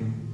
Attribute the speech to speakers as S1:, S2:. S1: Okay.